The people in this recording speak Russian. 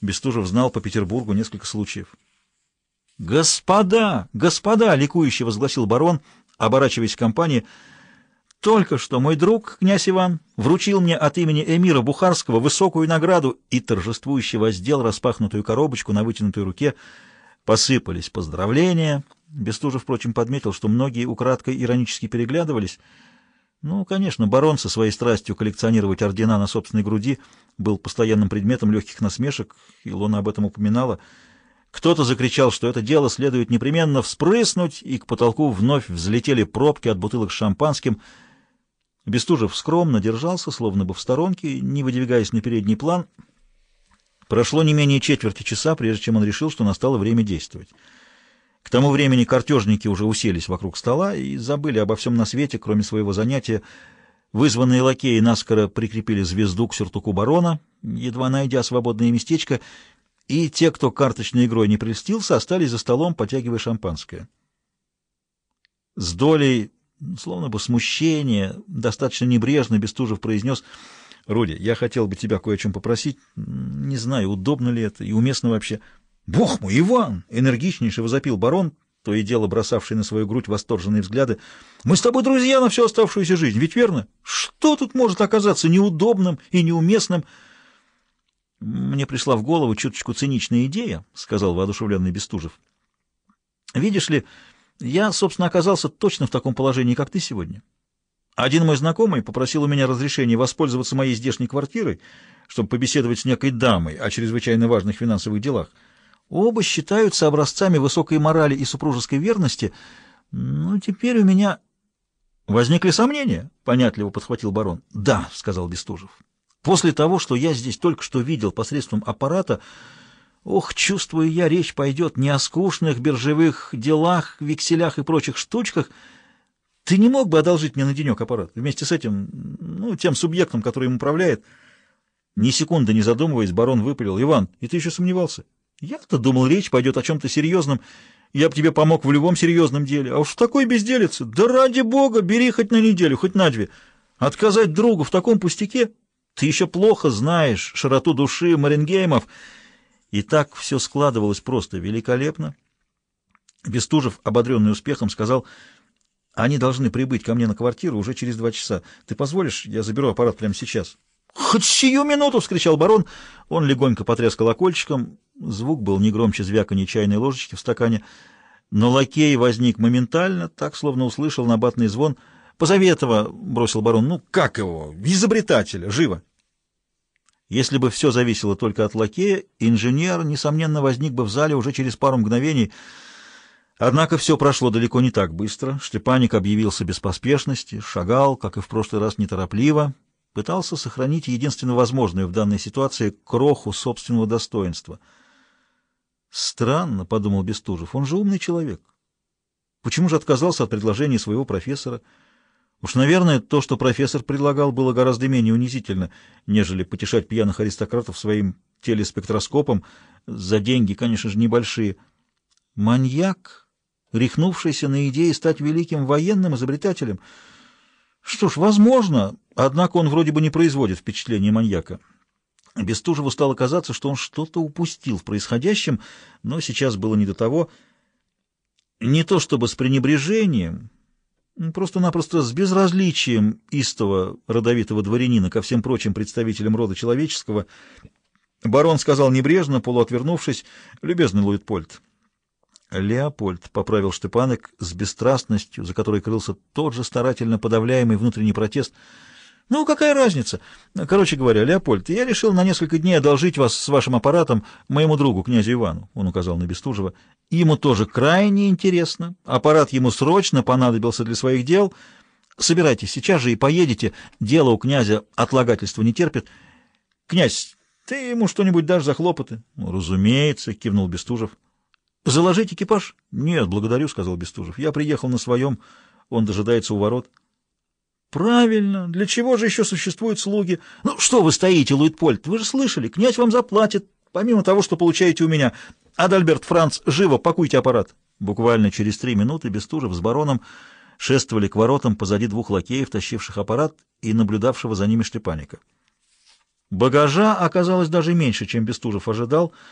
Бестужев знал по Петербургу несколько случаев. «Господа! Господа!» — ликующе возгласил барон, оборачиваясь к компании. «Только что мой друг, князь Иван, вручил мне от имени эмира Бухарского высокую награду и торжествующе воздел распахнутую коробочку на вытянутой руке. Посыпались поздравления. Бестужев, впрочем, подметил, что многие украдкой иронически переглядывались — ну, конечно, барон со своей страстью коллекционировать ордена на собственной груди был постоянным предметом легких насмешек, Илона об этом упоминала. Кто-то закричал, что это дело следует непременно вспрыснуть, и к потолку вновь взлетели пробки от бутылок с шампанским. Бестужев скромно держался, словно бы в сторонке, не выдвигаясь на передний план. Прошло не менее четверти часа, прежде чем он решил, что настало время действовать. К тому времени картежники уже уселись вокруг стола и забыли обо всем на свете, кроме своего занятия. Вызванные лакеи наскоро прикрепили звезду к сюртуку барона, едва найдя свободное местечко, и те, кто карточной игрой не прельстился, остались за столом, потягивая шампанское. С долей, словно бы смущения, достаточно небрежно Бестужев произнес «Руди, я хотел бы тебя кое о чем попросить. Не знаю, удобно ли это и уместно вообще». «Бог мой, Иван!» — энергичнейше возопил барон, то и дело бросавший на свою грудь восторженные взгляды. «Мы с тобой друзья на всю оставшуюся жизнь, ведь верно? Что тут может оказаться неудобным и неуместным?» «Мне пришла в голову чуточку циничная идея», — сказал воодушевленный Бестужев. «Видишь ли, я, собственно, оказался точно в таком положении, как ты сегодня. Один мой знакомый попросил у меня разрешения воспользоваться моей здешней квартирой, чтобы побеседовать с некой дамой о чрезвычайно важных финансовых делах». Оба считаются образцами высокой морали и супружеской верности. Ну, теперь у меня... Возникли сомнения? Понятливо подхватил барон. Да, сказал Бестужев. После того, что я здесь только что видел посредством аппарата, ох, чувствую я, речь пойдет не о скучных биржевых делах, векселях и прочих штучках. Ты не мог бы одолжить мне на денек аппарат вместе с этим, ну, тем субъектом, который им управляет? Ни секунды не задумываясь, барон выпалил. Иван, и ты еще сомневался? Я-то думал, речь пойдет о чем-то серьезном. Я бы тебе помог в любом серьезном деле. А уж в такой безделице. Да ради бога, бери хоть на неделю, хоть на две. Отказать другу в таком пустяке? Ты еще плохо знаешь широту души Марингеймов. И так все складывалось просто великолепно. Бестужев, ободренный успехом, сказал, они должны прибыть ко мне на квартиру уже через два часа. Ты позволишь, я заберу аппарат прямо сейчас? «Хоть сию минуту!» — вскричал барон. Он легонько потряс колокольчиком. Звук был не громче звяканья чайной ложечки в стакане. Но лакей возник моментально, так, словно услышал набатный звон. «Позови этого!» — бросил барон. «Ну, как его? Изобретателя! Живо!» Если бы все зависело только от лакея, инженер, несомненно, возник бы в зале уже через пару мгновений. Однако все прошло далеко не так быстро. Штепаник объявился без поспешности, шагал, как и в прошлый раз, неторопливо, пытался сохранить единственно возможную в данной ситуации кроху собственного достоинства. «Странно», — подумал Бестужев, — «он же умный человек. Почему же отказался от предложения своего профессора? Уж, наверное, то, что профессор предлагал, было гораздо менее унизительно, нежели потешать пьяных аристократов своим телеспектроскопом за деньги, конечно же, небольшие. Маньяк, рехнувшийся на идее стать великим военным изобретателем — что ж, возможно, однако он вроде бы не производит впечатления маньяка. Бестужеву стало казаться, что он что-то упустил в происходящем, но сейчас было не до того. Не то чтобы с пренебрежением, просто-напросто с безразличием истого родовитого дворянина ко всем прочим представителям рода человеческого, барон сказал небрежно, полуотвернувшись, «Любезный Луитпольд, Леопольд поправил Штепанек с бесстрастностью, за которой крылся тот же старательно подавляемый внутренний протест. «Ну, какая разница? Короче говоря, Леопольд, я решил на несколько дней одолжить вас с вашим аппаратом моему другу, князю Ивану», — он указал на Бестужева. «Ему тоже крайне интересно. Аппарат ему срочно понадобился для своих дел. Собирайтесь сейчас же и поедете. Дело у князя отлагательства не терпит. Князь, ты ему что-нибудь дашь за хлопоты?» «Разумеется», — кивнул Бестужев. «Заложить экипаж?» «Нет, благодарю», — сказал Бестужев. «Я приехал на своем. Он дожидается у ворот». «Правильно. Для чего же еще существуют слуги? Ну, что вы стоите, Луитпольд? Вы же слышали, князь вам заплатит, помимо того, что получаете у меня. Адальберт Франц, живо пакуйте аппарат». Буквально через три минуты Бестужев с бароном шествовали к воротам позади двух лакеев, тащивших аппарат и наблюдавшего за ними Штепаника. Багажа оказалось даже меньше, чем Бестужев ожидал —